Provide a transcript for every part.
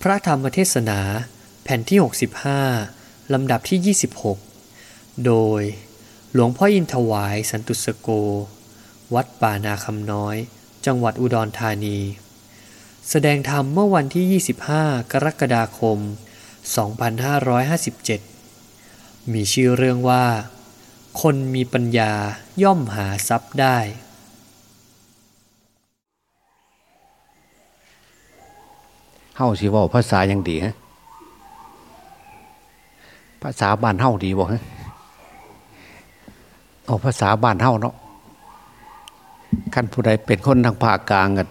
พระธรรมเทศนาแผ่นที่ 65 ลำดับที่ 26 โดยหลวงพ่ออินทวายสันตุสโก วัดป่านาคำน้อย จังหวัดอุดรธานี แสดงธรรมเมื่อวันที่ 25 กรกฎาคม 2557 มีชื่อเรื่องว่า คนมีปัญญาย่อมหาทรัพย์ได้ เฮาสิว้าภาษายังดีฮะภาษาบ้านเฮาดีบ่ฮะเอาภาษาบ้านเฮาเนาะคันผู้ใดเป็นคนทางภาคกลางก็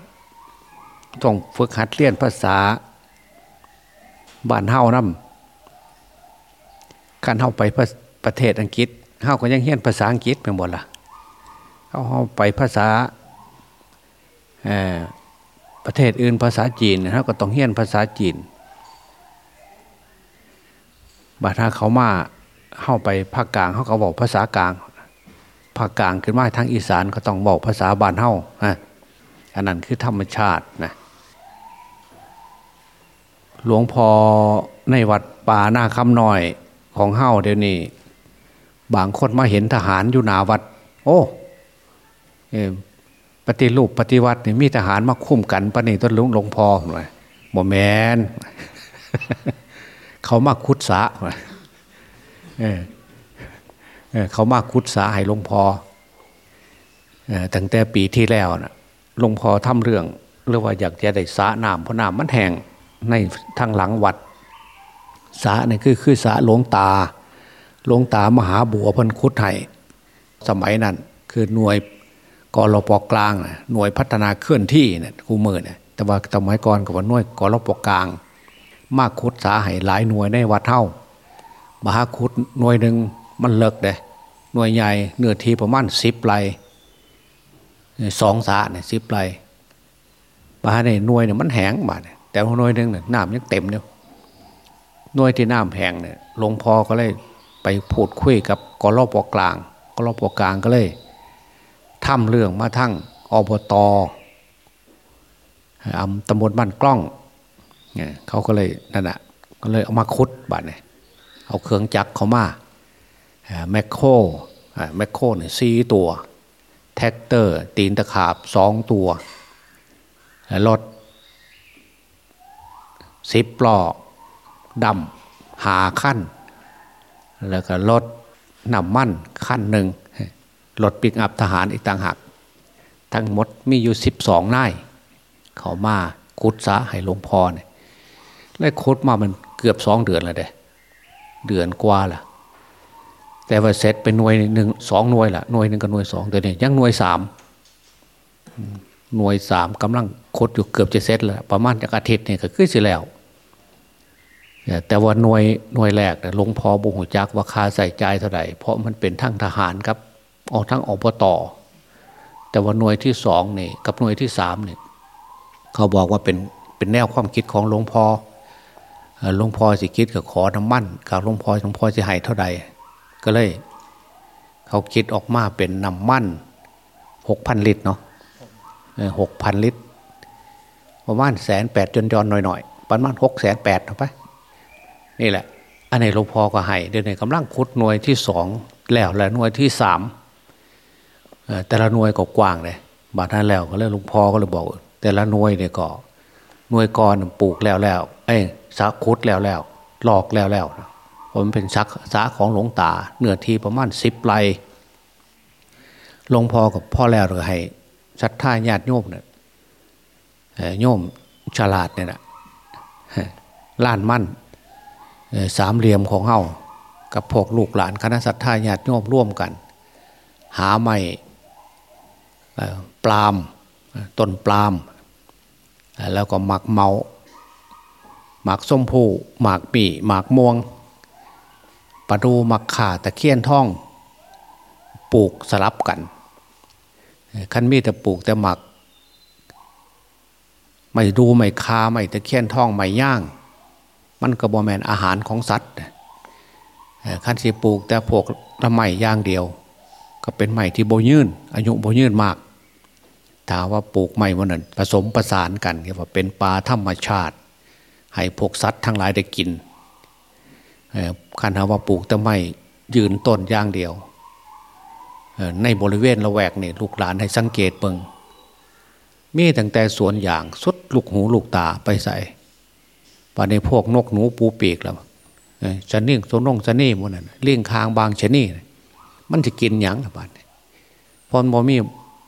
ต้องฝึกหัดเรียนภาษาบ้านเฮานำคันเฮาไปประประเทศอังกฤษเฮาก็ยังเรียนภาษาอังกฤษไปหมดล่ะเฮาเฮาไปภาษาเอ่อ ประเทศอื่นภาษาจีนเขาก็ต้องเฮียนภาษาจีนบาถ้าเขามาเข้าไปภาคกลางเขาก็บอกภาษากลางภาคกลางขึ้นมาทางอีสานก็ต้องบอกภาษาบ้านเฮานะอันนั้นคือธรรมชาตินะหลวงพ่อในวัดป่าหน้าคำน้อยของเฮาเดี๋ยวนี้ บางคนมาเห็นทหารอยู่หนาวัด โอ้เปฏิรูปปฏิวัตินี่มีทหารมาคุ้มกันปะนี่ต้นลุงหลวงพ่อหน่อยบ่แมนเขามาคุดสาเออเออเขามาคุดสาให้หลวงพ่อเออตั้งแต่ปีที่แล้วนะหลวงพ่อทำเรื่องเรียกว่าอยากจะได้สาน้ำเพราะน้ำมันแห้งในทางหลังวัดสาเนี่ยคือคือสาหลวงตาหลวงตามหาบัวพันคุดไห้สมัยนั้น คือหน่วย กรปกลางหน่วยพัฒนาเคลื่อนที่เนี่ยคูมือเนี่ยแต่ว่าสมัยก่อนกับว่าหน่วยกรปกลาง มากคุดสาให้หลายหน่วยในวัดเท่ามหาคุดหน่วยหนึ่งมันเลิกเลยหน่วยใหญ่เนื้อที่ประมาณสิบไร่สองสาเนี่ยสิบไร่มหาในหน่วยเนี่ยมันแห้งบาดแต่หน่วยหนึ่งเนี่ยน้ำยังเต็มเนี่ยห้วยที่น้ำแห้งเนี่ยหลวงพ่อก็เลยไปพูดคุยกับกรปกลางกรปกลางก็เลย ทำเรื่องมาทั้งอบตอำตำบลบ้านกล้องเนี่ยเขาก็เลยนั่นแหละก็เลยเอามาขุดบัตรเนี่ยเอาเครื่องจักรเขามาแมคโครแมคโครเนี่ยสี่ตัว แทรกเตอร์ ตีนตะขาบสองตัวรถสิบล้อดำหาขั้น แล้วก็รถน้ำมันขั้นหนึ่ง รถปิกอัพทหารอีกต่างหากทั้งหมดมีอยู่สิบสองนายเขามาคุดสาให้หลวงพ่อเนี่ยแล้วคุดมามันเกือบสองเดือนแล้วเด้เดือนกว่าละแต่ว่าเสร็จเป็นหน่วยหนึ่งสองหน่วยละหน่วยหนึ่งกับหน่วยสองเดี๋ยวนี้ยังหน่วยสามหน่วยสามกำลังคุดอยู่เกือบจะเสร็จแล้วประมาณจากอาทิตย์เนี่ยก็ขึ้นสิแล้วแต่ว่าหน่วยหน่วยแรกหลวงพ่อบุหุจักว่าค่าใส่ใจเท่าไหร่เพราะมันเป็นทั้งทหารครับ ออกทั้งอบตแต่ว่าหน่วยที่สองนี่กับหน่วยที่สามเนี่ยเขาบอกว่าเป็นเป็นแนวความคิดของหลวงพ่อหลวงพ่อสิคิดกับขอน้ำมั่นกับหลวงพ่อหลวงพ่อจะให้เท่าใดก็เลย เขาคิดออกมาเป็นน้ำมั่นหกพันลิตรเนาะหกพันลิตรประมาณแสนแปดจนจนหน่อยๆประมาณหกแสนแปดเอาไปนี่แหละ อันนี้หลวงพ่อก็ให้เดี๋ยวนี้กำลังคุดหน่วยที่สองแล้วและหน่วยที่สาม แต่ละหน่วยก็กว้างเลยบาดนั้นแล้วก็เลยหลวงพ่อก็เลยบอก แต่ละหน่วยเนี่ยก็หน่วยกรปลูกแล้วแล้วเอ้สักคุดแล้วแล้วหลอกแล้วแล้วผมเป็นซักสาของหลวงตาเนื้อที่ประมาณสิบไร่หลวงพ่อกับพ่อแล้วเลยให้ศรัทธาญาติโยมเนี่ยโยมฉลาดเนี่ยนะล้านมั่นสามเหลี่ยมของเฮากับพวกลูกหลานคณะศรัทธาญาติโยมร่วมกัน หาไม้ ปลามต้นปลาม แล้วก็หมักเมาหมักส้มผู้หมักปีหมักม่วงปลาดูหมักข่าตะเคียนท่อง ปลูกสลับกันขั้นมีแต่ปลูกแต่หมัก ไม่ดูไม่คาไม่ตะเคียนท่องไม่ย่าง มันกระบอแมนอาหารของสัตว์ขั้นสีปลูกแต่พวกละไมย่างเดียว ก็เป็นไม้ที่โบยืนอายุโบยืนมาก ถ้าว่าปลูกไม้วันนั้นผสมประสานกันเรียกว่าเป็นป่าธรรมชาติ ให้พวกสัตว์ทั้งหลายได้กินคันหาว่าปลูกแต่ไม่ยืนต้นย่างเดียว ในบริเวณละแวกนี่ลูกหลานให้สังเกตเบิงมีตั้งแต่สวนอย่างสุดลูกหูลูกตาไปใส่ป่าในพวกนกหนูปูปีกแล้วชนิ่งโซนงชนี่มันนั่นเลี้ยงคางบางชนี่มันจะกินหยังละบ้านพอนบอมี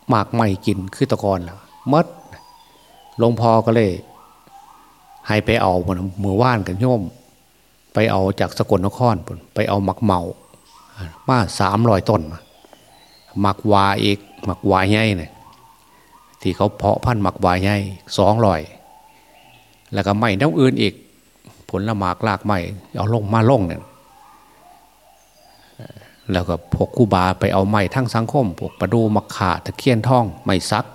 หมากใหม่กินคือตะกอนล้วมัดหลวงพ่อก็เลย ให้ไปเอาเมือว่านกันโยม ไปเอาจากสกลนครไปเอาหมักเมามาสามรอยต้นมาหมักวาอีกหมักวายใหญ่เนี่ยที่เขาเพาะพันธุ์หมักวายใหญ่สองรอย แล้วก็ไม่น้ำอื่นอีก ผลละหมากลากไม่เอาลงมาลงเนี่ย แล้วก็พวกกูบาไปเอาไม้ทั้งสังคม พวกประดูมะขาตะเคียนท่องไม้ซัก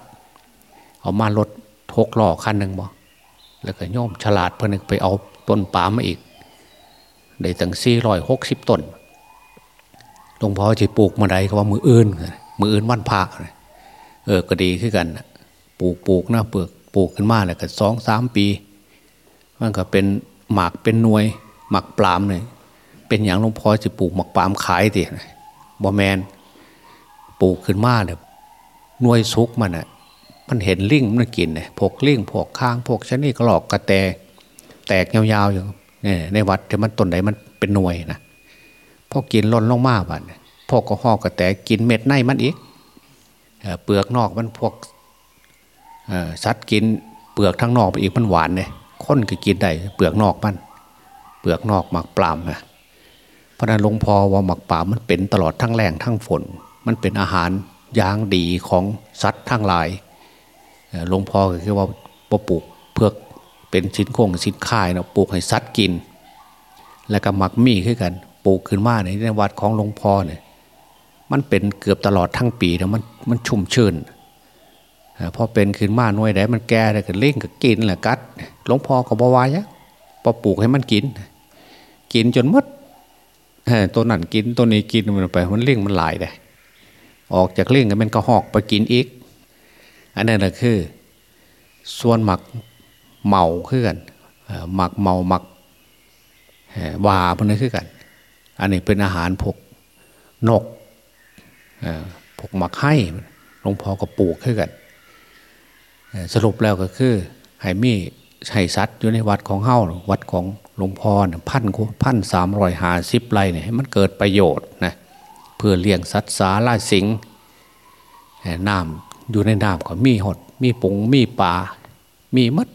เอามารถทกล่อคันหนึ่งบ่แล้วก็ย่อมฉลาดเพื่อนไปเอาต้นปามาอีกได้ตั้งสี่ร้อยหกสิบต้นหลวงพ่อจะปลูกมาได้ก็ว่ามืออื่นมืออื่นวันพระเออก็ดีขึ้นกันปลูกปลูกนะเปลือกปลูกขึ้นมาเลยก็สองสามปี มันก็เป็นหมากเป็นหน่วยหมักปลามเลย เป็นอย่างหลวงพ่อจะปลูกหมักปามขายติบอแมนปลูกขึ้นมาเนี่ยนวยซุกมันอะมันเห็นลิงมันกินเนี่ยพวกลิงพวกข้างพวกชนิดกระหลอกกระแต แตกยาวๆอยู่เนี่ยในวัดที่มันต้นไหนมันเป็นหน่วยนะพอกินล้นลงมาบ้านพวกก็หอกกระแตกินเม็ดในมันอีกเปลือกนอกมันพวกสัตว์กินเปลือกทั้งนอกไปอีกมันหวานเนี่ยค้นก็กินได้เปลือกนอกมัน เปลือกนอกหมักปลามนะ ราะนั้นหลวงพ่อว่าหมักปลามันเป็นตลอดทั้งแรงทั้งฝน มันเป็นอาหารยางดีของสัตว์ทั้งหลายหลวงพ่อก็คือว่าปลูกเพื่อเป็นสินโคงสินค่ายเนาะปลูกให้สัตว์กิน แล้วก็หมักมีขึ้นกันปลูกขึ้นมาในวัดของหลวงพ่อเนี่ยมันเป็นเกือบตลอดทั้งปีแล้วมันมันชุ่มชื่นพอเป็นขึ้นมาหน่วยไหนมันแก่เลยก็เล่งก็กินแหละกัดหลวงพ่อก็บวายะพอปลูกให้มันกิน กินจนมด ตัวนั่นกินตัวนี้กินมันไปมันเล่งมันหลายเลยออกจากเล่งก็มันก็หอกไปกินอีก อันนั้นแหละคือ ส่วนหมักเมาขึ้นกันหมักเมาหมักวาพวกนี้ขึ้นกัน อันนี้เป็นอาหารพวกนกพวกหมักให้หลวงพ่อก็ปลูกขึ้นกัน สรุปแล้วก็คือให้มี ให้สัตว์อยู่ในวัดของเฮ้าวัดของหลวงพ่อพันพันสามรอยหาสิบไรเนี่ยให้มันเกิดประโยชน์นะเพื่อเลี้ยงสัตว์สาล่าสิงน้ำอยู่ในน้ำก็มีหด มีปุงมีปลามีมัด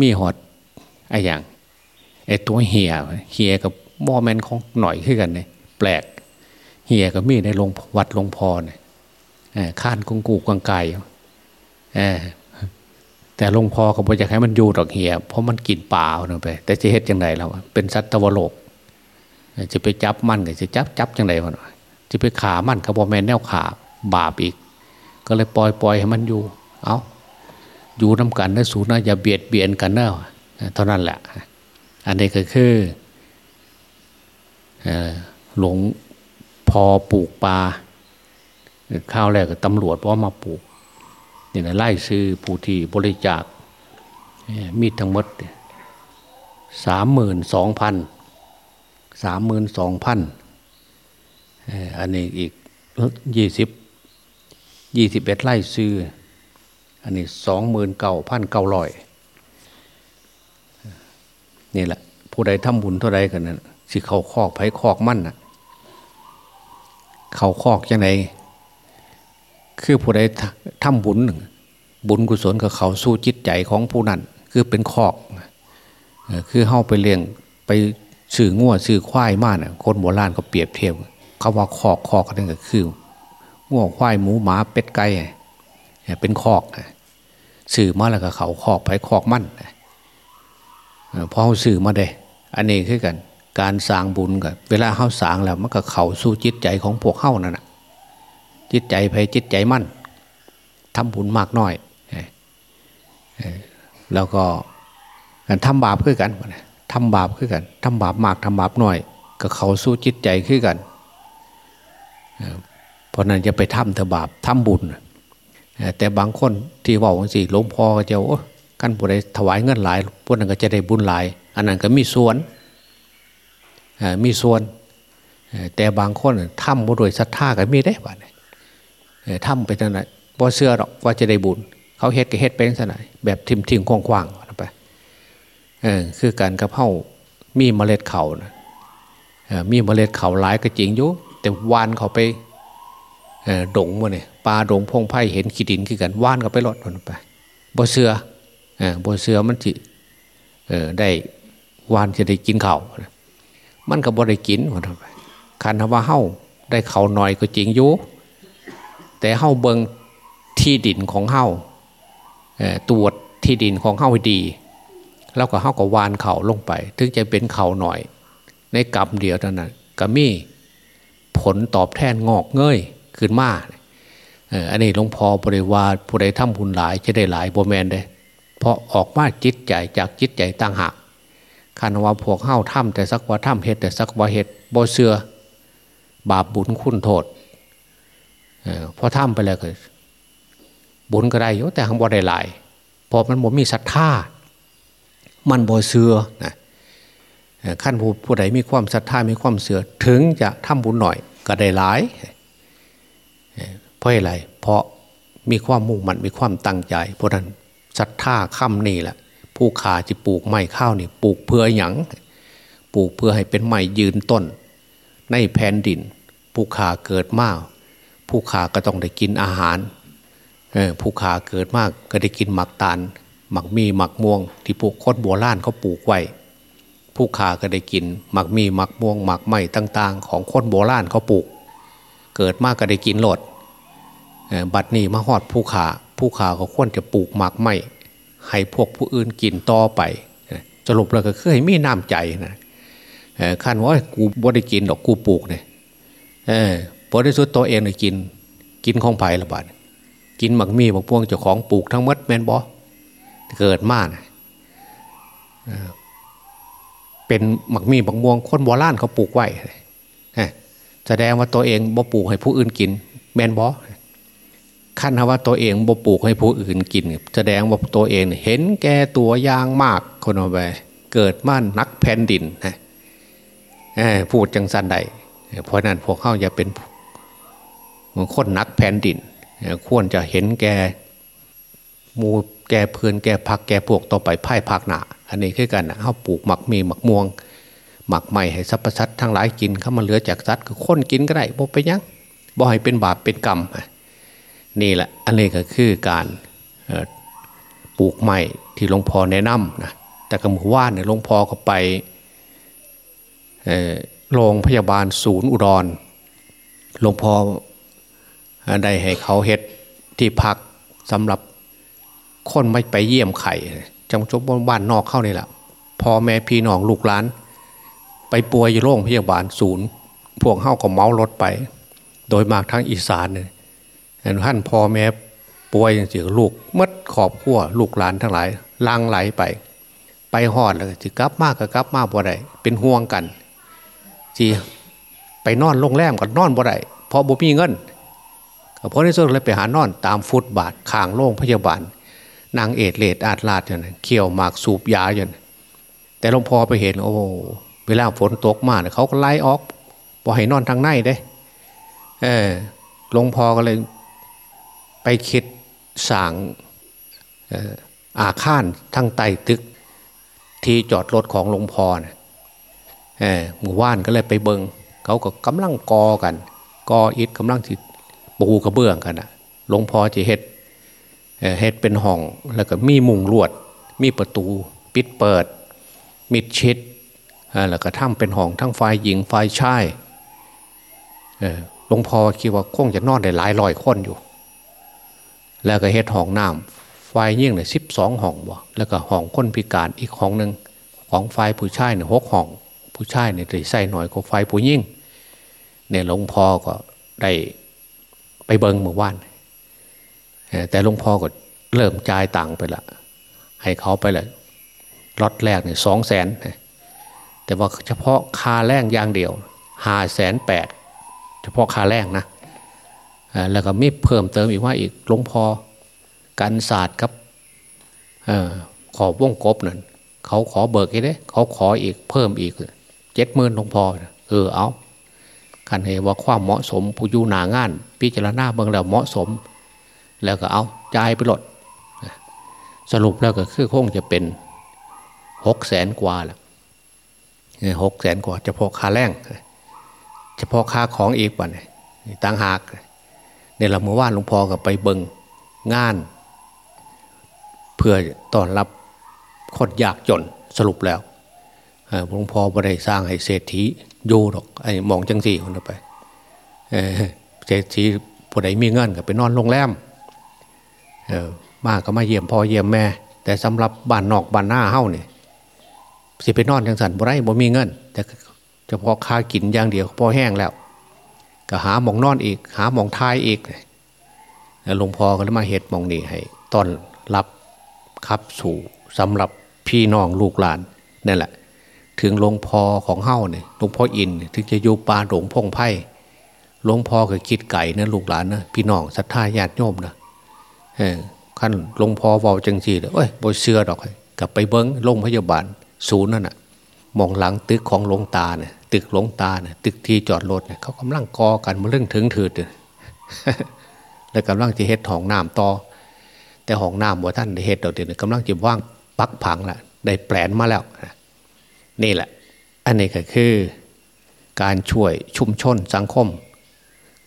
มีหดไอ้อย่างไอ้ตัวเหียเหียกับมอแมนของหน่อยขึ้นกันเนี่ยแปลกเหียกับมีในลงวัดหลวงพ่อเนี่ยข้านกุงกูกังไก่ แต่หลวงพ่อก็บอกอยากให้มันอยู่ดอกเหียเพราะมันกินป่าเอาไป แต่จะเฮ็ดยังไงเราเป็นสัตวโลกจะไปจับมันก็จะจับจับยังไงวะจะไปขามันก็บอกแม่แนวขาบาปอีก ก็เลยปล่อยปล่อยให้มันอยู่ เอาอยู่น้ากันนะสูนะอย่าเบียดเบียนกันเนอะเท่านั้นแหละ อันนี้ก็คือหลวงพอปลูกปลาข้าวแรกก็ตำรวจเพรามาปลูก นี่นะไล่ซื้อผู้ที่บริจาคมีทั้งหมดสามหมื่นสองพันสามหมื่นสองพันอันนี้อีกยี่สิบยี่สิบเอ็ดไล่ซื้อ อันนี้สองหมื่นเก้าพันเก้าร้อยนี่แหละ ผู้ใดทำบุญเท่าใดกันนั้นสิเขาคอกไผ่คอกมั่นนะเขาคอกยังไง คือผู้ใดทำบุญบุญกุศลกับเขาสู้จิตใจของผู้นั้นคือเป็นคอกคือเข้าไปเลี้ยงไปสื่อง่วสื่อควายมากนะคนโบราณก็เปรียบเทียบเขาว่าคอกคอกนั่นก็คือง่วควายหมูหมาเป็ดไก่เป็นคอกสื่อมาแล้วก็เขาคอกไปคอกมั่นพอเขาสื่อมาได้อันนี้คือกัน การสร้างบุญกับเวลาเข้าสร้างแล้วมันก็เขาสู้จิตใจของพวกเข้านั่นแหะ จิตใจไปจิตใจมั่นทำบุญมากน้อยแล้วก็การทำบาปขึ้นกันทำบาปขึ้นกันทำบาปมากทำบาปน้อย ก็เขาสู้จิตใจขึ้นกันเพราะนั้นจะไปทำเถอะบาปทำบุญแต่บางคนที่ว่าสิหลวงพ่อจะโอ้กันผู้ใดถวายเงินหลายพวกนั้นก็จะได้บุญหลาย อันนั้นก็มีส่วนมีส่วน แต่บางคนทำบ่โดยศรัทธาก็มีได้บ้าน ทำไปทางไหนบ่เชื่อหรอกว่าจะได้บุญ เขาเฮ็ดก็เฮ็ดเป็นสนายแบบทิมทิ้งคว่างๆไปเออคือการกระเพรามีเมล็ดเขานะมีเมล็ดเขาหลายก็จริงอยู่แต่วานเขาไปดงมาเนี่ยปลาดงพงไพ่เห็นขีดินคือกันว่านก็ไปลดมันไปบ่เสือบ่เสือมันจิได้วานจะได้กินเขามันก็บ่ได้กินมันไปคันว่าเฮ้าได้เขาหน่อยก็จริงอยู่ แต่เฮ้าเบิงที่ดินของเฮ้าตรวจที่ดินของเฮ้าให้ดี แล้วก็เฮาก็วานเขาลงไป ถึงจะเป็นเขาหน่อย ในกำเดียวเท่านั้นก็มีผลตอบแทนงอกเงยขึ้นมาอันนี้หลวงพ่อบริวารผู้ใดทำบุญหลายจะได้หลายโบแมนได้เพราะออกมาจิตใจจากจิตใจต่างหากคันว่าพวกเฮ้าทำแต่สักว่าทำเหตุแต่สักว่าเหตุบ่เสือบาปบุญคุณโทษ พอทำไปแล้วก็บุญก็ได้ยแต่ข้างบ่ได้หลายพราะมันบ่มีศรัทธามันบ่เสือนะขั้นผู้ผู้ใดมีความศรัทธามีความเสือถึงจะทำบุญหน่อยก็ได้หลายเพราะอะไรเพราะมีความมุ่งมั่นมีความตั้งใจ เพราะนั้นศรัทธาค่ำนี่แหละผู้ขาจะปลูกไม้ข้าวนี่ปลูกเพื่อหยังปลูกเพื่อให้เป็นไม้ยืนต้น ในแผ่นดิน ผู้ขาเกิดมา ผู้ขาก็ต้องได้กินอาหารผู้ขาเกิดมากก็ได้กินหมักตาลหมักมีหมักม่วง ที่พวกคนโบราณเขาปลูกไว้ ผู้ขาก็ได้กินหมักมีหมักม่วงหมักไม้ต่าง ๆ ของคนโบราณเขาปลูก เกิดมากก็ได้กินหลดบัดนี้มาหอดผู้ขาผู้ขาก็ควรจะปลูกหมากไม้ให้พวกผู้อื่นกินต่อไปสรุปแล้วก็คือให้มีน้ำใจนะขั้นว่ากูบ่ได้กินดอกกูปลูกเนี่ย พอได้สุดตัวเองเลยกิน กินของไผ่ละบาดกินหมักมีหมักพวงเจ้าของปลูกทั้งมดแมนบอเกิดมากเป็นหมักมีหมักม่วงคนโบราณเขาปลูกไว้แสดงว่าตัวเองบ่ปลูกให้ผู้อื่นกิน แมนบอขั้นว่าตัวเองบ่ปลูกให้ผู้อื่นกิน แสดงว่าตัวเองเห็นแก่ตัวยางมากคนเอาไปเกิดม่านนักแผ่นดินนะพูดจังสันใดเพราะนั้นพวกเขาอย่าเป็น คนนักแผ่นดิน ควรจะเห็นแก่มูแก่เพื่อนแก่พักแก่พวกต่อไปไพ่พักหนาอันนี้คือกันเขาปลูกหมักมีหมักม่วง หมักใหม่ให้สัพพสัตทั้งหลายกินเข้ามาเหลือจากสัตว์ก็ค้นกินก็ได้บ่ไปยังบ่ให้เป็นบาปเป็นกรรมนี่แหละอันนี้ก็คือการปลูกใหม่ที่หลวงพ่อแนะนำนะแต่กำมือว่านเนี่ยหลวงพ่อก็ไปโรงพยาบาลศูนย์อุดรหลวงพ่อ ได้ให้เขาเฮ็ดที่พักสำหรับคนไม่ไปเยี่ยมไข่จังจบบ้านนอกเข้านี่แหละพ่อแม่พี่น้องลูกหลาน ไปป่วยอยู่โรงพยาบาลศูนย์ พวกเข้าก็เมารถไป โดยมากทางอีสานเนี่ยท่านพ่อแม่ป่วยอย่างสิลูกมัดขอบขั้วลูกหลานทั้งหลายลังไหลไป ไปหอดแล้วจะกลับมากก็กลับมากบ่ได้เป็นห่วงกันจีไปนอนโรงแรมก็นอนบ่ได้พราะบ่มีเงิน เพราะในส่วนเลยไปหานอนตามฟุตบาทข้างโรงพยาบาล นางเอดเลดอาดลาดอย่างนั้นเขี่ยวหมากสูบยาอย่างนั้นแต่หลวงพ่อไปเห็นโอ้เวลาฝนตกมาเขาก็ไล่ออกพอให้นอนทางในได้เออหลวงพ่อก็เลยไปคิดสั่งอาคารทั้งไต่ตึกที่จอดรถของหลวงพ่อนะหมู่บ้านก็เลยไปเบิง เขาก็กำลังกอกัน กออิฐกำลังที่ ปูกระเบื้องกันนะหลวงพ่อจะเฮ็ดเฮ็ดเป็นห้อง แล้วก็มีมุงลวด มีประตู ปิดเปิด มิดชิดแล้วก็ทำเป็นห้องทั้งฝ่ายหญิงฝ่ายชายหลวงพ่อคิดว่าคงจะนอนได้หลายร้อยคนอยู่ แล้วก็เฮ็ดห้องน้ำไฟยิ่งเนี่ยสิบสองห้องบ่แล้วก็ห้องคนพิการอีกห้องหนึ่งของไฟผู้ชายเนี่ยหกห้อง ผู้ชายเนี่ยใส่หน่อยกว่าไฟผู้ยิ่งเนี่ยหลวงพ่อก็ได้ ไปเบิงเมื่อวานแต่หลวงพ่อก็เริ่มจ่ายตังไปละ ให้เขาไปลยล็อตแรกเนี่ยสองแสนแต่ว่าเฉพาะคาแรงอย่างเดียวห้าแสนแปดเฉพาะคาแรงนะแล้วก็มีเพิ่มเติมอีกว่าอีกหลวงพ่อกันศาสตร์ครับขอบวงกบนั่นเขาขอเบิกอีกเด้เขาขออีกเพิ่มอีกเจ็ดหมื่นหลวงพ่อเออเอา คันเหว่าความเหมาะสมผู้ยู่หนางาน พิจารณาเบื้องแล้วเหมาะสม แล้วก็เอาจ่ายไปหลด สรุปแล้วก็คือคงจะเป็นหกแสนกว่าแหละหกแสนกว่าเฉพาะค่าแรงเฉพาะค่าของอีกวันต่างหากเนี่ยเราเมื่อวานหลวงพ่อกับไปเบิงงาน เพื่อต้อนรับคนยากจนสรุปแล้วหลวงพ่อบริสร้างให้เศรษฐี อยู่หรอกไอ้มองจังสี่คนไปเศรษฐีผู้ใดมีเงินก็ไปนอนโรงแรมมาก็มาเยี่ยมพ่อเยี่ยมแม่ แต่สำหรับบ้านนอกบ้านหน้าเฮ้าเนี่ยสิไปนอนจังสันบ่ได้บ่มีเงิน แต่เฉพาะค่ากินอย่างเดียวพอแห้งแล้ว ก็หาหมองนอนอีก หาหมองทายอีกหลวงพ่อก็เลยมาเหตุมองนี่ให้ต้อนรับขับสู่สำหรับพี่น้องลูกหลานนั่นแหละ ถึงหลวงพ่อของเฮ้าเนี่ยหลวงพ่ออินถึงจะอยู่ป่าหลงพงไพ่หลวงพ่อก็คิดไก่นะลูกหลานนะพี่น้องศรัทธาญาติโยมนะเออขั้นหลวงพ่อเบาจังสีเลยเอ้ยบ่เชื่อดอกกลับไปเบิ้งโรงพยาบาลศูนย์นั่นน่ะมองหลังตึกของหลวงตาเนี่ยตึกหลวงตาเนี่ยตึกที่จอดรถเนี่ยเขากำลังกอกันมาเรื่องถึงถืดเลยแล้วกำลังจะเฮ็ดห้องน้ำต่อ แต่ห้องน้ำบ่ท่านเฮ็ดดอกเดียวกำลังจะว่างปักผังละได้แปลนมาแล้ว นี่แหละ อันนี้ก็คือการช่วยชุมชนสังคม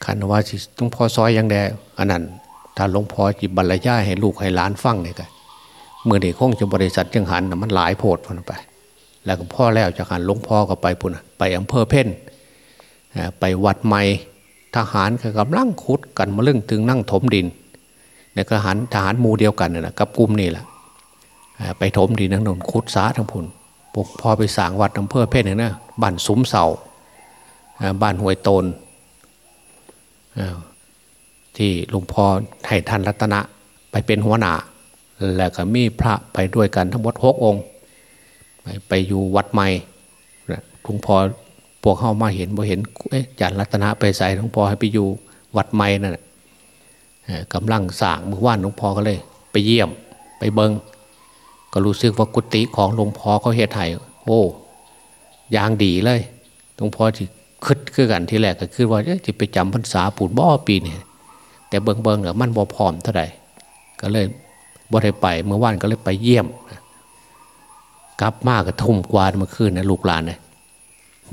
คันว่าหลวงพ่อซอยยังแดอันนั้นถ้าหลวงพ่อจิบบรรยายให้ลูกให้หลานฟังเนี่ยก็เมื่อเด็กคงจะบริษัทจังหันมันหลายโพดพนไป แล้วก็พ่อแล้วจากหันหลวงพ่อก็ไปพุ่นไปอำเภอเพ่นไปวัดใหม่ทหารก็กำลังขุดกันมาเรื่องถึงนั่งถมดินในทหารทหารมูเดียวกันนะกับกลุ่มนี่แหละไปถมดินทั้งนนขุดสาทั้งพุ่น พวกพ่อไปสางวัดอำเภอเพ่นเนี่ยนะบ้านซุ้มเสาบ้านห้วยโตนที่หลวงพ่อให้ท่านรัตนะไปเป็นหัวหน้าแล้วก็มีพระไปด้วยกันทั้งหมดหกองค์ ไปอยู่วัดใหม่หลวงพ่อพวกเข้ามาเห็นบ่เห็นจันรัตนะไปใส่หลวงพ่อให้ไปอยู่วัดใหม่นั่นกำลังสางมือว่านหลวงพ่อก็เลย ไปเยี่ยมไปเบิง ก็รู้สึกว่ากุฏิของหลวงพ่อเขาเฮ็ดไห้โอ้ยางดีเลยหลวงพ่อที่คึดคือกันที่แรกก็คือว่าจะไปจำพรรษาปูนบ่อปีนี่แต่เบิงเบิงเนี่ยมันบ่พร้อมเท่าไหร่ก็เลยบ่ได้ไปเมื่อวานก็เลยไปเยี่ยม กลับมากก็ทุ่มกวาดเมื่อคืนนะลูกหลานเนี่ย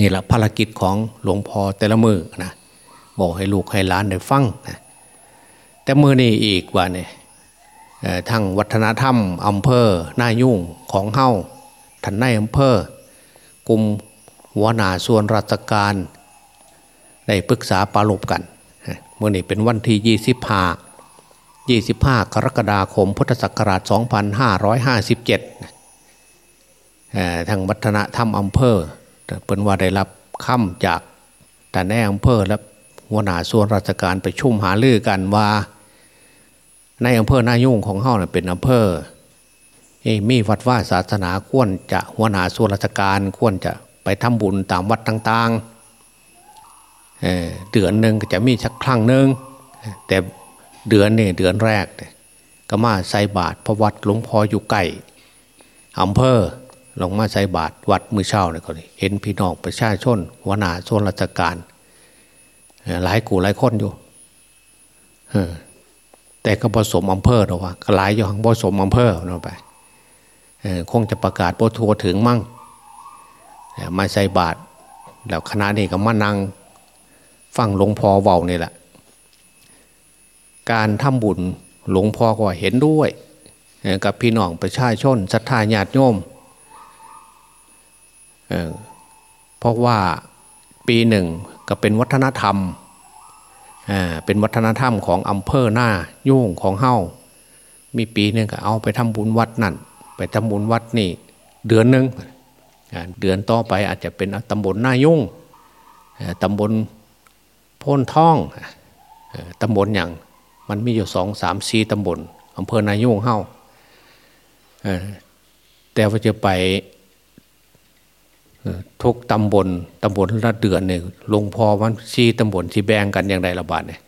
นี่แหละภารกิจของหลวงพ่อแต่ละมือนะบอกให้ลูกให้หลานได้ฟังนะแต่มือนี่อีกว่าเนี่ย ทั้งวัฒนธรรมอำเภอหน้ายุ่งของเฮ้าท่านนายอำเภอ กลุ่มหัวหน้าส่วนราชการได้ปรึกษาปาลบกันเมื่อนี้เป็นวันที่ยี่สิบห้ายี่สิบห้ากรกฎาคม พุทธศักราชสองพันห้าร้อยห้าสิบเจ็ดทางวัฒนธรรมอำเภอเป็นว่าได้รับคำจากแต่แน่อำเภอและหัวหน้าส่วนราชการไปชุ่มหาลือกันว่า ในอำเภอนายุ่งของเฮาเป็นอำเภอมีวัดว่าศาสนาควรจะหัวหน้าส่วนราชการควรจะไปทำบุญตามวัดต่างๆเดือนหนึ่งก็จะมีสักครั้งหนึ่งแต่เดือนนี่เดือนแรกก็มาใส่บาตรพระวัดหลวงพ่ออยู่ไก่อำเภอลงมาใส่บาตรวัดมือเช่าเนี่ยก็เห็นพี่น้องประชาชนหัวหน้าส่วนราชการหลายกูหลายคนอยู่ แต่ก็ผสมอำเภอหรอวะก็หลายอยู่หังผสมอำเภอเราไปคงจะประกาศโปรทัวถึงมั่งมาใส่บาตรแล้วคณะนี้ก็มานั่งฟังหลวงพ่อเว้านี่แหละ การทำบุญหลวงพ่อก็เห็นด้วย กับพี่น้องประชาชนศรัทธาญาติโยมเพราะว่าปีหนึ่งก็เป็นวัฒนธรรม เป็นวัฒนธรรมของอำเภอหน้ายุ่งของเฮ้ามีปีหนึ่งก็เอาไปทำบุญวัดนั่น ไปทำบุญวัดนี่ เดือนหนึ่งเดือนต่อไปอาจจะเป็นตำบลหน้ายุ่งตำบลพ้นท่องตำบลอย่างมันมีอยู่สองสามสี่ตำบลอำเภอนายุ่งเฮ้าแต่ว่าจะไป ทุกตำบลตำบลละเดือนเนี่ยลงพอวันซีตำบลที่แบ่งกันอย่างไรระบาดเนี่ย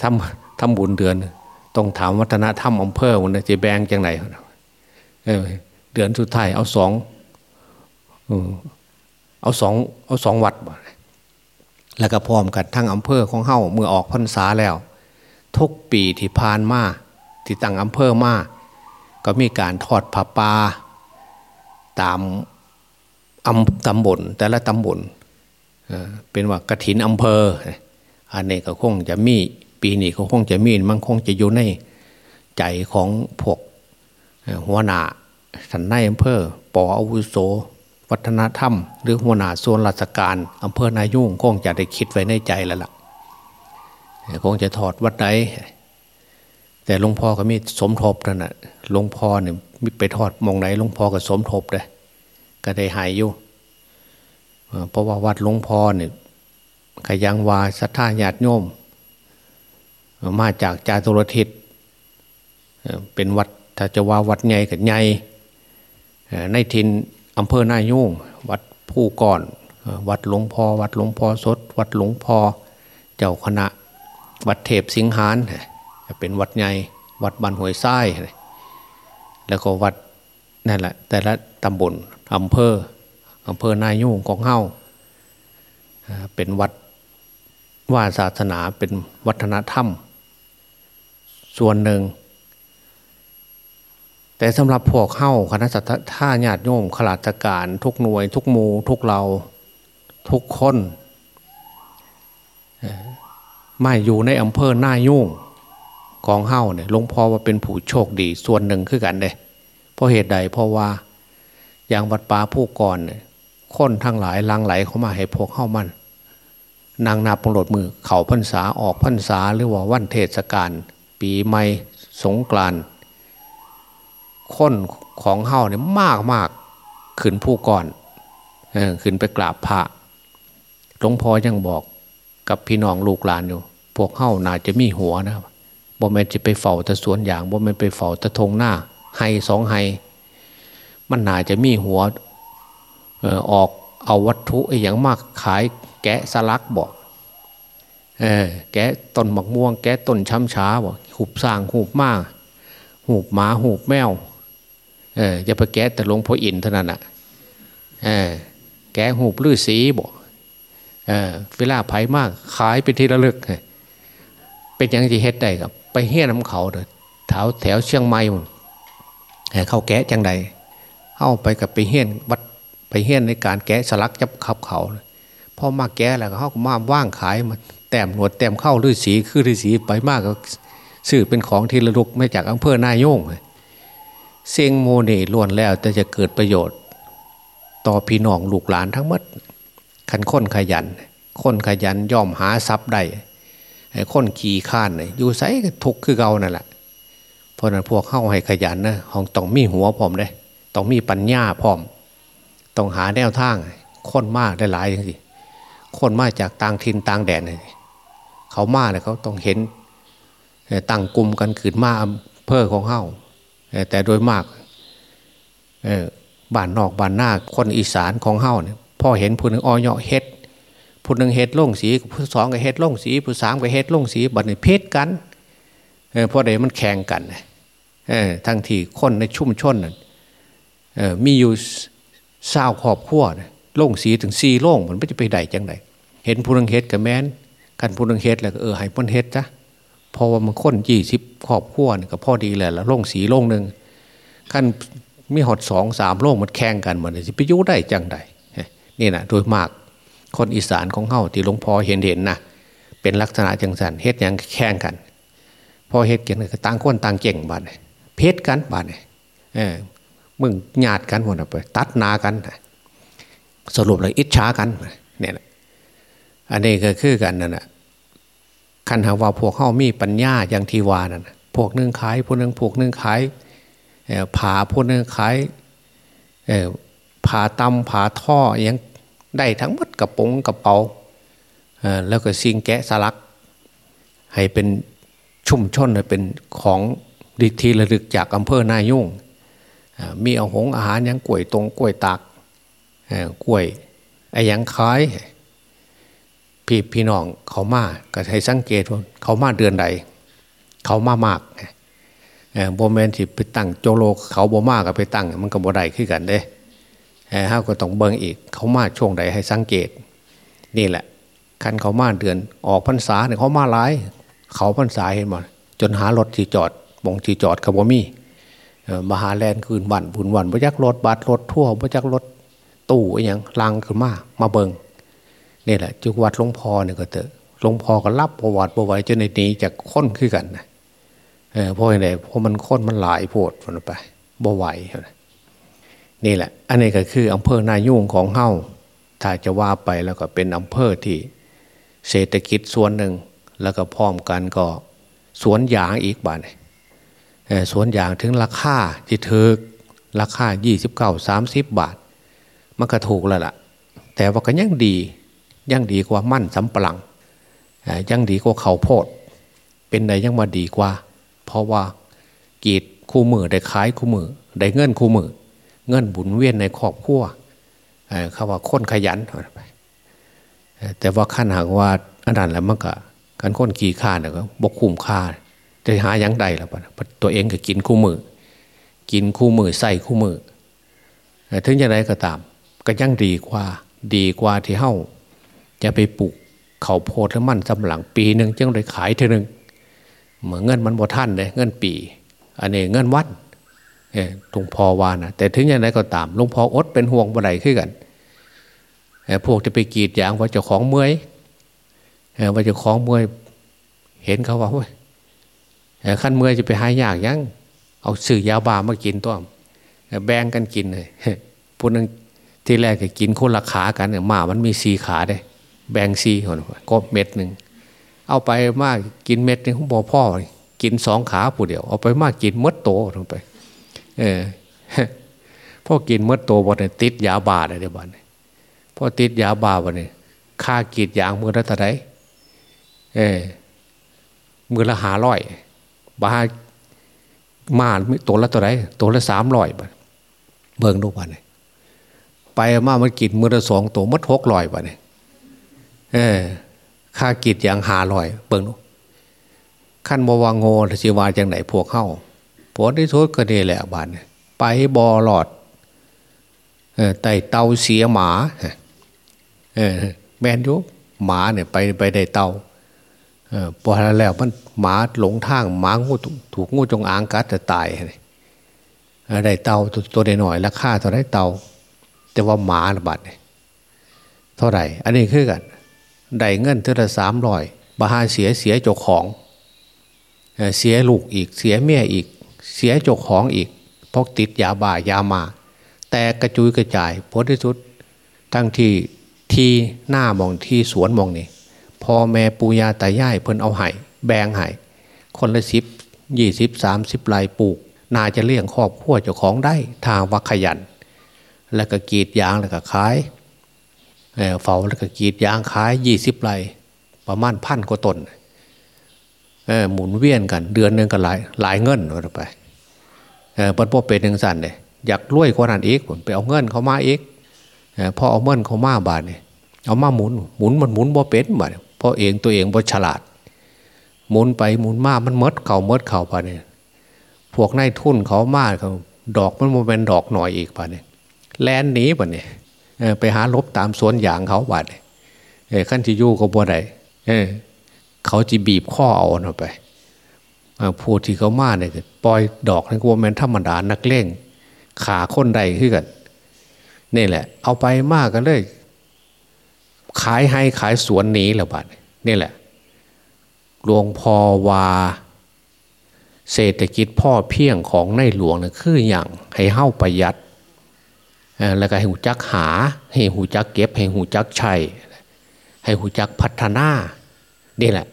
ทำทำบุญเดือน ต้องถามวัฒนธรรมอำเภอวันจะแบ่งจังไหนเออเดือนสุดท้ายเอาสองเอาสองเอาสองวัด แล้วก็พร้อมกันทั้งอำเภอของเฮ้าเมื่อออกพรรษาแล้ว ทุกปีที่ผ่านมาที่ตั้งอำเภอมาก็มีการทอดผ้าป่า ตามอำตำบลแต่ละตำบลเป็นว่ากระถินอำเภอ อันนี้ก็คงจะมีปีนี้ก็คงจะมีมันคงจะอยู่ในใจของพวกหัวหน้าสันนายอำเภอปออาวุโส วัฒนธรรม หรือหัวหน้าส่วนราชการอำเภอนายุ่งคงจะได้คิดไว้ในใจแล้วล่ะคงจะถอดวัดไหน แต่หลวงพ่อก็มีสมทบนั่นแหะหลวงพ่อเนี่ยมีไปทอดมองไหนหลวงพ่อก็สมทบเลยก็ได้หายอยู่เพราะว่าวัดหลวงพ่อเนี่ยขยังวาสัทธาญาติโยมมาจากจาตุรทิศเป็นวัดถ้าจะว่าวัดใหญ่กับใหญ่ในทินอำเภอนายุ่งวัดผู้ก่อน วัดหลวงพ่อวัดหลวงพ่อสด วัดหลวงพ่อเจ้าคณะ วัดเทพสิงหาน เป็นวัดใหญ่วัดบันหวยไส้แล้วก็วัดนั่นแหละ แต่ละตำบลอำเภออำเภอนายุ่งของเฮ้าเป็นวัดว่าศาสนาเป็นวัฒนธรรม ส่วนหนึ่ง แต่สำหรับพวกเข้าคณะสัตท่าญาติโยมขลาดการ ทุกหน่วย ทุกหมู่ทุกเราทุกคนไม่อยู่ในอำเภอหน้ายุ่ง ของเฮ้าเนี่ยหลวงพ่อว่าเป็นผู้โชคดีส่วนหนึ่งคือกันเลยเพราะเหตุใดเพราะว่าอย่างวัดป่าผู้ก่อนเนี่ยคนทั้งหลายลังไหลเข้ามาให้พวกเข้ามันนางนาปงหลดมือเขาพรรษาออกพรรษาหรือว่าวันเทศกาลปีใหม่สงกรานคนของเฮ้าเนี่ยมากมากขึ้นผู้ก่อนขึ้นไปกราบพระหลวงพ่อยังบอกกับพี่น้องลูกหลานอยู่ พวกเฮ้าน่าจะมีหัวนะครับ บ่แม่นจะไปเฝ้าแต่สวนอย่างบ่แม่นไปเฝ้าแต่ทงหน้าไฮสองไฮมันน่าจะมีหัวออกเอาวัตถุอย่างมากขายแกะสลักบอกแกะต้นหมักม่วง แกะต้นช้ำช้าบอกหูบสร้างหูบมากหูบหมาหูบแมวเออจะไปแกะแต่หลวงพ่ออินเท่านั้นอะเออแกะหูบลือสีบอกเออเวลาไผ่มากขายเป็นที่ระลึกเป็นย่างที่เฮ็ดได้ครับ ไปเฮี้ยน้ำเขาเด้อแถวแถวเชียงใหม่มันเข้าแกะจังใดเข้าไปกับไปเฮี้ยนวัดไปเฮี้ยนในการแกะสลักจับขับเขาพอมาแกะแล้วเขาก็มาว่างขายมันแต้มหนวดแต้มเข้าฤาษีคือฤาษีไปมากก็ซื้อเป็นของที่ระลึกมาจากอำเภอนาโยงเสียงโมนี่ล้วนแล้วแต่จะเกิดประโยชน์ ต่อพี่น้องลูกหลานทั้งหมดขันค้นขยันค้นขยันย่อมหาทรัพย์ได้ คนขี่ข้านอยู่ไซทุกคือเก่านั่นแหละเพราะนั้นพวกเข้าให้ขยันนะห้องต้องมีหัวพร้อมเลยต้องมีปัญญาพร้อม ต้องหาแนวทางคนมากได้หลายอย่างสิคนมาจากต่างถิ่นต่างแดนเลยเขามาเนี่ยเขาต้องเห็นตั้งกลุ่มกันขืนมาเพื่อของเข้าแต่โดยมากบ้านนอกบ้านหน้าคนอีสานของเฮ้าเนี่ยพ่อเห็นผู้นึงอ้อยเฮ็ด ผู้หนึ่งเฮ็ดล่งสีผู้สองก็เฮ็ดล่งสีผู้สามก็เฮ็ดล่งสีบัดนี้เพศกันเออเพราะเดี๋ยมันแข่งกันทั้งที่คนในชุ่มชนนั่นเออมีอยู่เศร้าขอบขั้วล่งสีถึงสีล่งมันไม่จะไปใดจังไดเห็นผู้หนึ่งเฮ็ดกับแม้นกันผู้หนึ่งเฮ็ดแล้วก็เออให้พ้นเฮ็ดจ้ะพอว่ามันค้นยี่สิบขอบขั้วก็พอดีแหละแล้วล่งสีล่งหนึ่งขั้นมีหอดสองสามโล่งมันแข่งกันมันจะไปยุ่ได้จังใดนี่นะโดยมาก คนอีสานของเฮาที่หลวงพ่อเห็นเห็นนะเป็นลักษณะจังสันเฮ็ดยังแข่งกัน พอเฮ็ดเกันก็ต่างคนต่างเก่งบ้านเพชรกันบ้านเออมึงญาติกันหมดไปตัดนากัน สรุปเลยอิจฉากันเนี่ยอันนี้ก็คือกันนั่นแหะคันหาว่าพวกเข้ามีปัญญาอย่างทีวานั่นพวกนึงขายพวกนึงพวกนึงขายผ่าพวกนึงขายผ่าตำผ่าท่ออย่าง ได้ทั้งหมดกระโปงกระเป๋าแล้วก็ซิงแกะสลัก ให้เป็นชุ่มช่นเป็นของดิทีระลึกจากอำเภอนายุ่ง มีเอาหงอาหารยังกล้วยตรงกล้วยตากกล้วยไอ้ยังคล้ายพี่พี่น้องเขามาก็ให้สังเกตว่าเขามาเดือนใด เขามามากโบแมนที่ไปตั้งโจโลเขาโบมากกับไปตั้ง มันก็บ่ได้ขึ้นกันเด้ ฮะก็ต้องเบิ่งอีก เขามาช่วงใดให้สังเกต นี่แหละคันเขามาเดือนออกพรรษาเนี่ยเขามาหลาย เขาพรรษาเห็นมดจนหารถที่จอดบงที่จอดกับบ่มีมหาแลนคืนวันบุญวันพระยักรถบัสรถทั่วพระยักรถตู้อย่างลังขึ้นมามาเบิงนี่แหละจุกวัดหลวงพ่อเนี่ยก็เถอะหลวงพ่อก็รับประวัติประวัติจนในนี้จะค้นขึ้นกันนะเพราะอะไรเพราะมันค้นมันหลายโพดมันไปบ่ไหวนี่ นี่แหละ อันนี้ก็คืออำเภอนายุ่งของเฮ้าถ้าจะว่าไปแล้วก็เป็นอำเภอที่เศรษฐกิจส่วนหนึ่ง แล้วก็พร้อมกันก็สวนยางอีกบ้านสวนยางถึงราคาที่ถือราคายี่สิบเก้าสามสิบบาท มันก็ถูกแล้วล่ะ แต่ว่าก็ยังดียังดีกว่ามั่นสำปลังยังดีกว่าเขาโพด เป็นไดยังมาดีกว่า เพราะว่ากีดคู่มือได้ขายคู่มือได้เงินคู่มือ เงินบุญเวียนในครอบครัวเขาว่าค้นขยัน แต่ว่าขั้นหากว่าอันนั้นแล้วมันก็การค้นขี่ค่าเนี่ยก็บกคุ้มค่าจะหายังใดล้วปะตัวเองก็กินคู่มือ กินคู่มือใส่คู่มือถึงอย่างไรก็ตาม ก็ยังดีกว่า ดีกว่าที่เฮ้าจะไปปลูกเขาโพดแล้วมันสำหลังปีหนึ่งจึงได้ขายเท่านึงเหมือนเงินมันบ่ท่านเลยเงินปี อันนี้เงินวัด หลวงพ่อวานะแต่ถึงอย่างไรก็ตามหลวงพ่ออดเป็นห่วงบ่ไดขึ้นกันพวกจะไปกีดยางว่าเจ้าของเมื่อยว่าเจ้าของเมื่อยเห็นเขาว่าเฮ้ยขั้นเมื่อยจะไปหายยากยังเอาสื่อยาบามากินตัวแบ่งกันกินเลยพูดนึงที่แรกก็กินคนละขากันหมามันมีสีขาได้ แบ่งสีคนก็เม็ดหนึ่งเอาไปมากกินเม็ดนึงของบอพ่อ กินสองขาผู้เดียว เอาไปมากกินมดโตลงไป เออพ่อกินมดโตบนเนี่ยติดยาบาดอะไรบ้างพ่อติดยาบาบนเนี่ยค่ากีดยางมือละเท่าไรเออมือละหาร้อยบามาตัวละตัวไรตัวละสามร้อยบาทเบิ่งดูบ้านเนี่ยไปมามันกินมือละสองตัวมัดหกร้อยบาทเนี่ยเออค่ากีดยางหาร้อย เบิ่งดูขั้นบวางโง่ชีวาจังไหนพวกเข้า ผลที่ทุดก็นี่แหละบานไปบอหลอดไต่เตาเสียหมาแมนยุหมาเนี่ยไปไปได้เตาพอแล้วมันหมาหลงทางหมางูถูกงูจงอางกัดจะตายได้เตาตัวหน่อยราคาเท่าไรเตา แต่ว่าหมาระบาดเนี่ยเท่าไหร่อันนี้คือกันได้เงินเท่าไรสามร้อยบาหาเสียเสียเจ้าของ เสียลูกอีกเสียเมียอีก เสียจ้าของอีกเพราะติดยาบ้ายามา แต่กระจุยกระจายผลที่สุด ทั้งที่ที่หน้ามองที่สวนมองนี่พ่อแม่ปูยาตายายเพิ่นเอาไห้แบงไห้คนละสิบยี่สิบสามสิบลายปลูก นาจะเลี้ยงครอบครัวเจ้าของได้ทางวักขยัน แล้วก็กีดยางแล้วก็ขายเฝ้าแล้วก็กีดยางขายยี่สิบลายประมาณพันกว่าตนหมุนเวียนกัน เดือนหนึ่งก็หลายหลายเงินไป เปิดพวกเป็นหนึ่งสันเลยอยากรวยกว่านั้นอีกผมไปเอาเงินเขามาอีกพอเอาเงินเขามาบาทเนี่ยเอามาหมุนหมุนมันหมุนบ่เป็นบาทเพราะเองตัวเองบ่ฉลาด หมุนไปหมุนมามันมดเข่ามดเข่าไปเนี่ยพวกนายทุนเขามาเขาดอกมันโมเป็นดอกหน่อยอีกป่ะเนี่ยแลนหนีป่ะเนี่ยไปหาลบตามสวนยางเขาบาดเนี่ยขั้นที่ยู่ก็บ่ได้เขาจะบีบข้อเอาเอาไป ผู้ที่เขามาเนี่ยปล่อยดอกนั่นก็ว่ามันธรรมดานักเล่งขาคนใดขึ้นกันนี่แหละ เอาไปมากกันเลย ขายให้ขายสวนหนีแล้วบัดนี่แหละหลวงพ่อว่าเศรษฐกิจพ่อเพียงของในหลวงนะคืออย่างให้เฮ้าประหยัดแล้วก็ให้หูจักหา ให้หูจักเก็บ ให้หูจักใช้ให้หูจักพัฒนานี่แหละ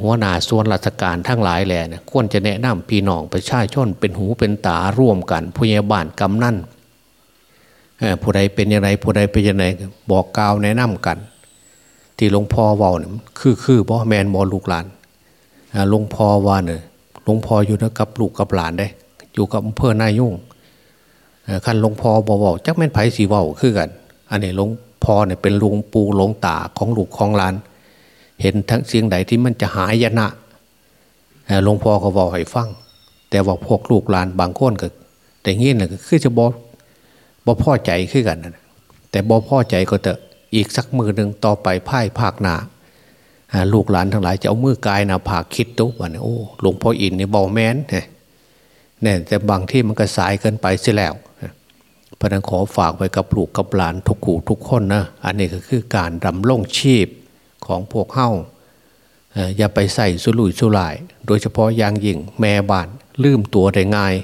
หัวหน้าส่วนราชการทั้งหลายแหละควรจะแนะนำพี่น้องประชาชนเป็นหูเป็นตาร่วมกันผู้ใหญ่บ้านกำนันผู้ใดเป็นยังไงผู้ใดเป็นยังไงบอกกล่าวแนะนำกัน ที่หลวงพ่อว่าเนี่ยคือคือพ่อแมนบอลูกหลานหลวงพ่อว่าเนี่ยหลวงพ่ออยู่กับลูกกับหลานได้ อยู่กับอำเภอนายุ่งขันหลวงพ่อบอกว่าจักแม่นไผ่สีว่าคือกัน อันนี้หลวงพ่อเนี่ยเป็นลุงปูหลวงตาของลูกของหลาน เห็นทั้งเสียงใดที่มันจะหายนะหลวงพ่อก็บอกให้ฟัง แต่ว่าพวกลูกหลานบางคนก็แต่เงี้ยนะคือจะบอกบ่พ่อใจขึ้นกันนะแต่บ่พ่อใจก็เถอะอีกสักมือหนึ่งต่อไปพ่ายภาคหนาลูกหลานทั้งหลายจะเอามือกายนาผากคิดตุ๊วันโอ้หลวงพ่ออินนี่เบาแมนเนี่ยแต่บางที่มันก็สายเกินไปเสียแล้วพระนั้นขอฝากไว้กับลูกกับหลานทุกขู่ทุกคนนะอันนี้ก็คือการดำรงชีพ ของพวกเฮ้าอย่าไปใส่สุลุยสุลาย โดยเฉพาะยางยิ่งแม่บ้านลืมตัวได้ง่าย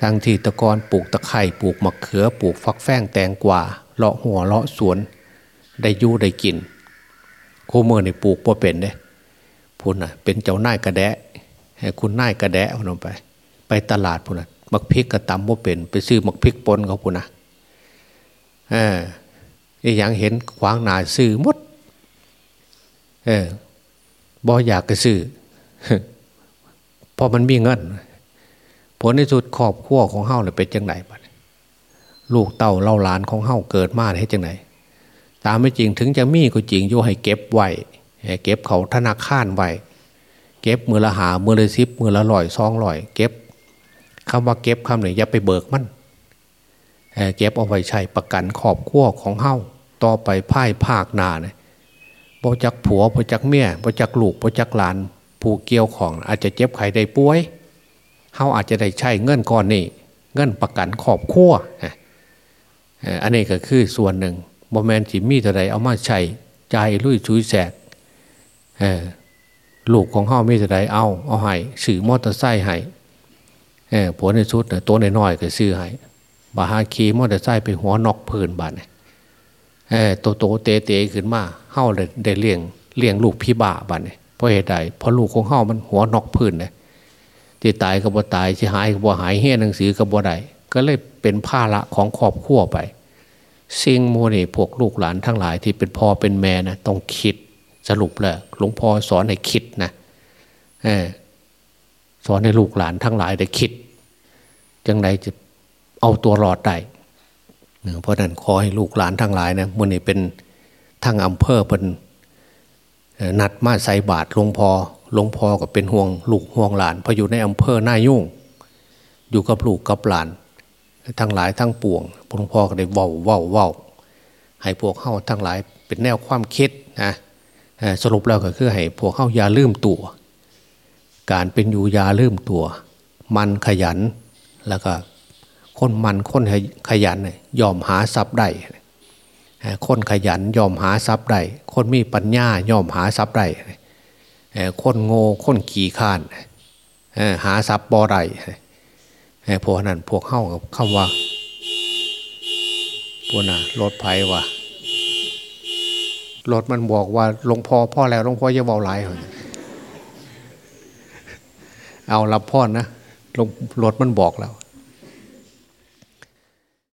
ทางที่ตะกอนปลูกตะไคร่ปลูกมะเขือปลูกฟักแฟงแตงกวาเลาะหัวเลาะสวน ได้ยู่ได้กิน โคเมื่อในปลูกพอเป็นเด้พุ่นอะเป็นเจ้าหน้ายกระแดะคุณนายกระแดะลงไป ไปตลาดพุ่นอะมักพริกกระตำว่าเป็น ไปซื้อมักพริกปนเขาพุ่นอะเออ อย่างเห็นขวางหนาซื้อมดเออบออยากกระซื้อพอมันมีเงิน ผลในสุดขอบขั้วของเฮ้าเนี่ยเป็นจังไหนบ้างลูกเต่าเล่าหลานของเฮ้าเกิดมาให้จังไหนตามไม่จริงถึงจะมีก็จริงโยให้เก็บไว้เก็บเขาธนาคารไว้เก็บมือละหามือละซิบมือละลอยซองลอย เก็บคำว่าเก็บคำหนึ่งอย่าไปเบิกมัน เก็บเอาไว้ใช้ประกันขอบขั้วของเฮ้าต่อไปพ่ายภาคนาเนี่ยพอจักผัวพอจักเมียพอจักลูกพอจักหลาน ผู้เกี่ยวของอาจจะเจ็บไข้ได้ป่วยเฮาอาจจะได้ใช้เงินก้อนนี้เงินประกันขอบขั้วอันนี้ก็คือส่วนหนึ่งโมเมนจิมีเท่าไรเอามาใช้ใจลุยชุยแสกลูกของเฮามีเท่าไรเอาเอาให้สื่อมอเตอร์ไซค์ให้ผัวในชุดตัวน้อยๆก็ซื้อให้ บาฮาคีมอเตอร์ไซค์ไปหัวนอกพื้นบาดเนี่ยโตโตเตเตขึ้นมาเฮาเลยได้เลี้ยงเลี้ยงลูกพี่บ้าบาดเนี่ยเพราะเหตุใดเพราะลูกของเฮามันหัวนอกพื้นเนี่ยที่ตายก็บ่ตายที่หายก็บ่หายเฮี้ยหนังสือก็บ่ได้ก็เลยเป็นภาระของครอบครัวไปสิ่งโมนี่พวกลูกหลานทั้งหลายที่เป็นพ่อเป็นแม่นะต้องคิดสรุปเลยหลวงพ่อสอนให้คิดนะสอนให้ลูกหลานทั้งหลายได้คิดจังไรจะ เอาตัวรอดได้เพราะนั้นขอให้ลูกหลานทั้งหลายนะมันนี่เป็นทั้งอำเภอเป็นนัดมาใส่บาทหลวงพอ่อหลวงพ่อก็เป็นห่วงลูกห่วงหลานพออยู่ในอำเภอหน้ายุ่ง อยู่กับลูกกับหลาน ทั้งหลายทั้งปวงหลวงพ่อก็ได้ว่าว่าว่าให้พวกเข้าทั้งหลายเป็นแนวความคิดนะสรุปแล้วก็คือให้พวกเข้ายาลืมตัว การเป็นอยู่ยาลืมตัว มันขยันแล้วก็ คนมันคนขยันยอมหาทรัพย์ได้คนขยันยอมหาทรัพย์ได้คนมีปัญญายอมหาทรัพย์ได้คนโง่คนขี่ข้านหาทรัพย์บ่อไรพวกนั้นพวกเข้ากับคำว่าพวกน่ะรถไฟว่ารถมันบอกว่าหลวงพ่อพ่อแล้วหลวงพ่อจะเบาหลายเอารับพ่อนะรถมันบอกแล้ว